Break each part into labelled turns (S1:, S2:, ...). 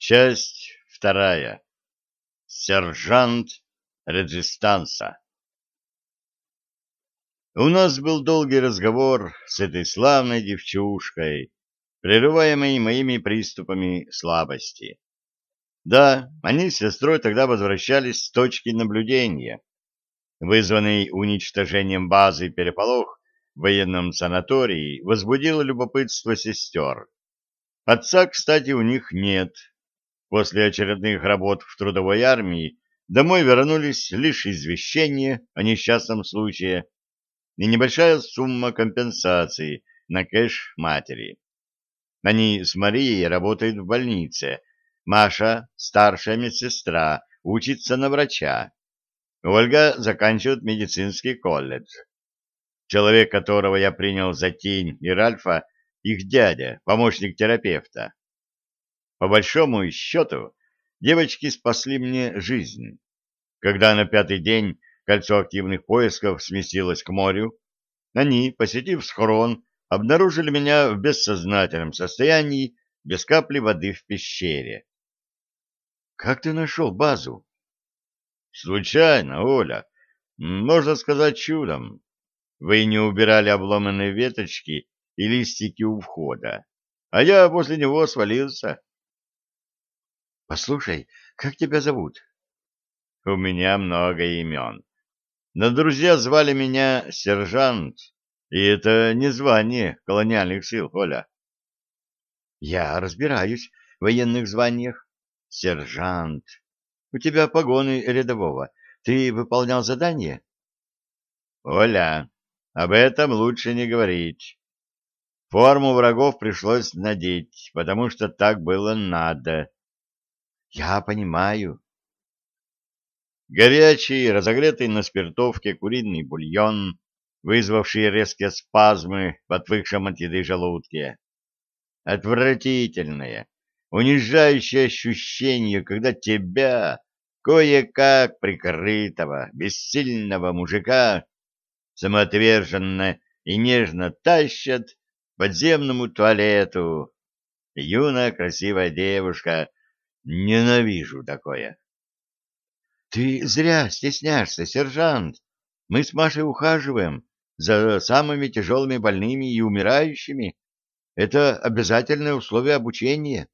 S1: Часть вторая. Сержант Реджистанса. У нас был долгий разговор с этой славной девчушкой, прерываемый моими приступами слабости. Да, они с сестрой тогда возвращались с точки наблюдения. Вызванный уничтожением базы переполох в военном санатории возбудил любопытство сестер. Отца, кстати, у них нет. После очередных работ в трудовой армии домой вернулись лишь извещение о несчастном случае и небольшая сумма компенсации на кэш матери. Они с Марией работают в больнице. Маша, старшая медсестра, учится на врача. Ольга заканчивает медицинский колледж. Человек, которого я принял за тень и Ральфа, их дядя, помощник терапевта. По большому счету, девочки спасли мне жизнь. Когда на пятый день кольцо активных поисков сместилось к морю, они, посетив схрон, обнаружили меня в бессознательном состоянии, без капли воды в пещере. «Как ты нашел базу?» «Случайно, Оля. Можно сказать, чудом. Вы не убирали обломанные веточки и листики у входа, а я после него свалился».
S2: Послушай, как тебя зовут?
S1: У меня много имен. Но друзья звали меня сержант, и это не звание колониальных сил, Оля.
S2: Я разбираюсь в военных званиях. Сержант. У тебя погоны рядового. Ты выполнял задание?
S1: Оля, об этом лучше не говорить. Форму врагов пришлось надеть, потому что так было надо.
S2: Я понимаю.
S1: Горячий, разогретый на спиртовке куриный бульон, вызвавший резкие спазмы в отвыкшем от еды желудке. Отвратительное, унижающее ощущение, когда тебя, кое-как прикрытого, бессильного мужика, самоотверженно и нежно тащат подземному туалету. Юная красивая девушка Ненавижу такое.
S2: Ты зря стесняешься, сержант. Мы с Машей ухаживаем за самыми тяжелыми больными и умирающими. Это обязательное условие обучения.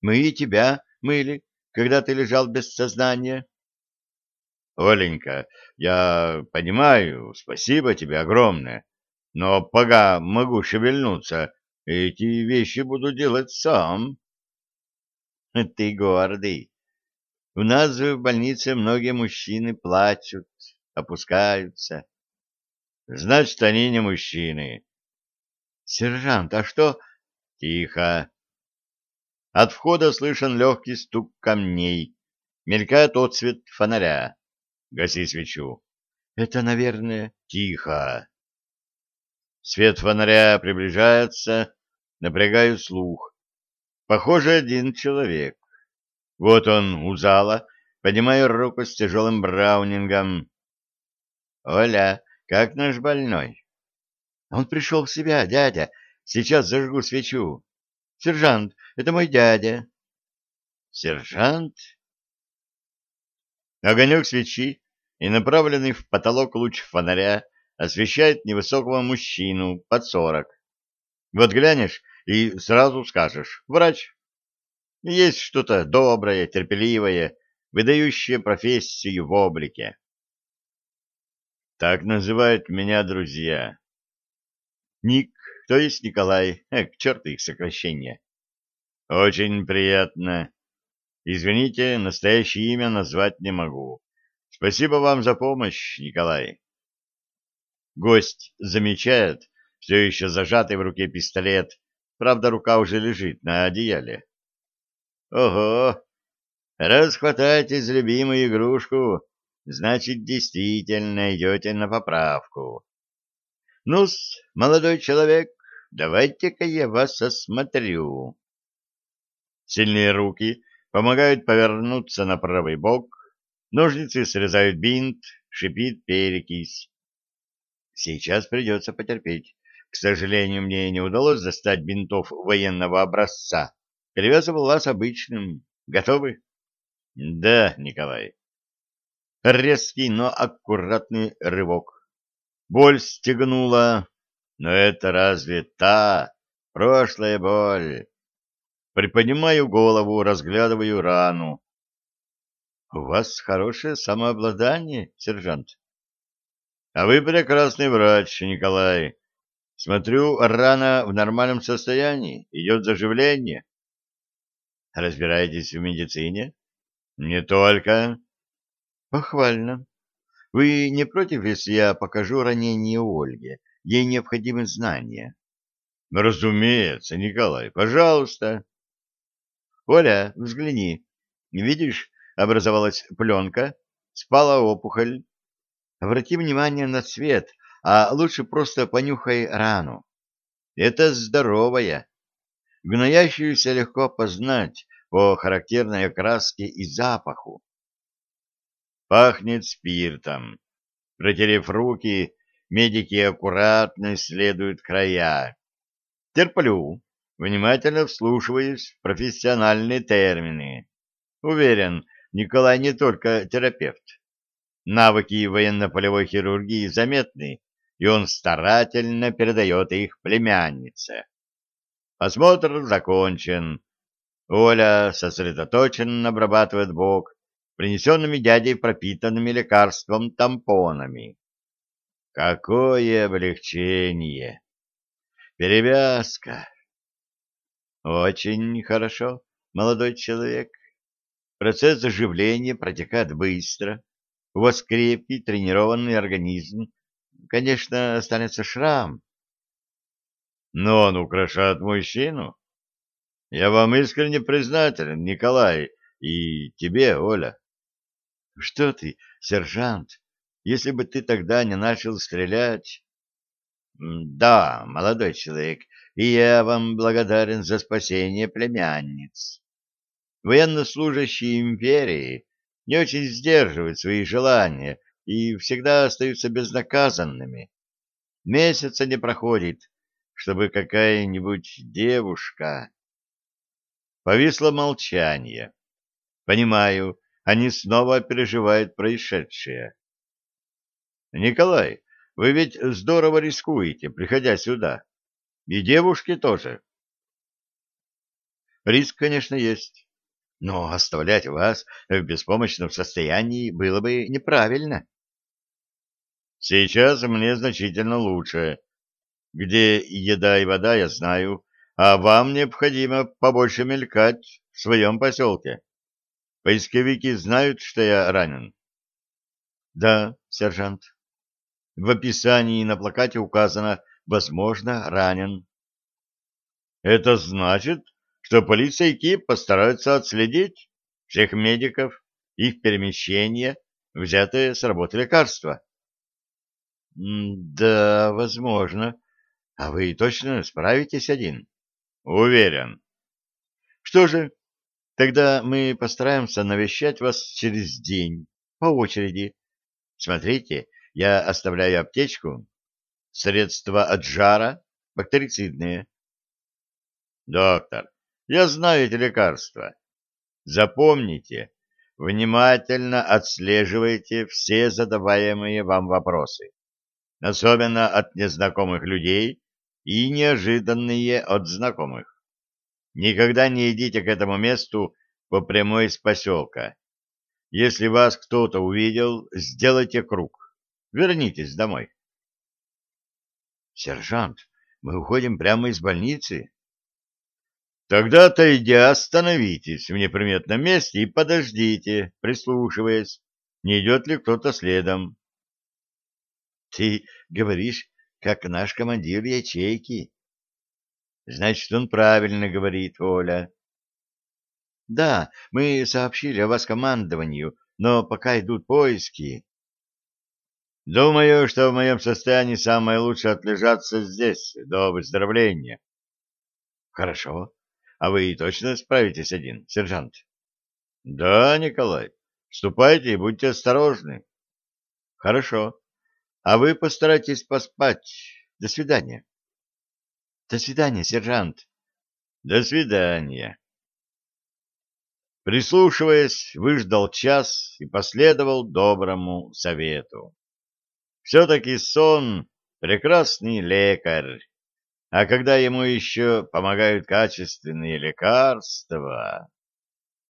S2: Мы и тебя мыли, когда ты лежал без сознания.
S1: Оленька, я понимаю, спасибо тебе огромное, но пока могу шевельнуться, эти вещи буду делать сам.
S2: Ты гордый. У нас в больнице многие мужчины плачут, опускаются.
S1: Значит, они не мужчины.
S2: Сержант, а что?
S1: Тихо. От входа слышен легкий стук камней. Мелькает отцвет фонаря. Гаси свечу.
S2: Это, наверное...
S1: Тихо. Свет фонаря приближается. Напрягаю слух. Похоже, один человек. Вот он у зала, поднимаю руку с тяжелым браунингом. «Оля, как наш больной?»
S2: «Он пришел в себя, дядя. Сейчас зажгу свечу. Сержант, это мой дядя».
S1: «Сержант?» Огонек свечи и направленный в потолок луч фонаря освещает невысокого мужчину под сорок. Вот глянешь, и сразу скажешь «врач». Есть что-то доброе, терпеливое, выдающее профессию в облике. Так называют меня друзья. Ник, то есть Николай, э, к черту их сокращение. Очень приятно. Извините, настоящее имя назвать не могу. Спасибо вам за помощь, Николай. Гость замечает все еще зажатый в руке пистолет Правда, рука уже лежит на одеяле. Ого! За любимую игрушку, значит, действительно идете на поправку. ну молодой человек, давайте-ка я вас осмотрю. Сильные руки помогают повернуться на правый бок, ножницы срезают бинт, шипит перекись. Сейчас придется потерпеть. К сожалению, мне не удалось достать бинтов военного образца. Перевязывал вас обычным. Готовы? Да, Николай. Резкий, но аккуратный рывок. Боль стегнула, но это разве та прошлая боль? Приподнимаю голову, разглядываю рану. — У вас хорошее самообладание, сержант. — А вы прекрасный врач, Николай. Смотрю, рана в нормальном состоянии, идет заживление. — Разбираетесь в медицине? — Не только. — Похвально. Вы не против, если я покажу ранение Ольге? Ей необходимы знания. — Разумеется, Николай, пожалуйста. — Оля, взгляни. Видишь, образовалась пленка, спала опухоль. Обрати внимание на цвет, а лучше просто понюхай рану. Это здоровая. Гноящуюся легко опознать по характерной окраске и запаху. Пахнет спиртом. Протерев руки, медики аккуратно исследуют края. Терплю, внимательно вслушиваясь в профессиональные термины. Уверен, Николай не только терапевт. Навыки военно-полевой хирургии заметны, и он старательно передает их племяннице. Осмотр закончен. Оля сосредоточенно обрабатывает бок принесенными дядей пропитанными лекарством тампонами. Какое облегчение! Перевязка! Очень хорошо, молодой человек. Процесс заживления протекает быстро. У вас крепкий, тренированный организм. Конечно, останется шрам. Но он украшает мужчину. Я вам искренне признателен, Николай, и тебе, Оля. Что ты, сержант, если бы ты тогда не начал стрелять... Да, молодой человек, и я вам благодарен за спасение племянниц. Военнослужащие империи не очень сдерживают свои желания и всегда остаются безнаказанными. Месяца не проходит, чтобы какая-нибудь девушка... Повисло молчание. Понимаю, они снова переживают происшедшее. Николай, вы ведь здорово рискуете, приходя сюда. И девушки тоже. Риск, конечно, есть. Но оставлять вас в беспомощном состоянии было бы неправильно. Сейчас мне значительно лучше. Где еда и вода, я знаю, а вам необходимо побольше мелькать в своем поселке. Поисковики знают, что я ранен? Да, сержант. В описании на плакате указано «возможно, ранен». Это значит, что полиция и КИП постараются отследить всех медиков, их перемещения, взятые с работы лекарства. Да, возможно. А вы точно справитесь один? Уверен. Что же, тогда мы постараемся навещать вас через день, по очереди. Смотрите, я оставляю аптечку. Средства от жара, бактерицидные. Доктор, я знаю эти лекарства. Запомните, внимательно отслеживайте все задаваемые вам вопросы, особенно от незнакомых людей и неожиданные от знакомых. Никогда не идите к этому месту по прямой из поселка. Если вас кто-то увидел, сделайте круг. Вернитесь домой. Сержант, мы уходим прямо из больницы. Тогда-то идя, остановитесь в неприметном месте и подождите, прислушиваясь, не идет ли кто-то следом. Ты говоришь, как наш командир ячейки. Значит, он правильно говорит, Оля. Да, мы сообщили о вас командованию, но пока идут поиски. Думаю, что в моем состоянии самое лучшее отлежаться здесь, до выздоровления. Хорошо. А вы точно справитесь один, сержант? Да, Николай. Ступайте и будьте осторожны. Хорошо. А вы постарайтесь поспать. До свидания. До свидания, сержант. До свидания. Прислушиваясь, выждал час и последовал доброму совету. Все-таки сон — прекрасный лекарь, а когда ему еще помогают качественные лекарства...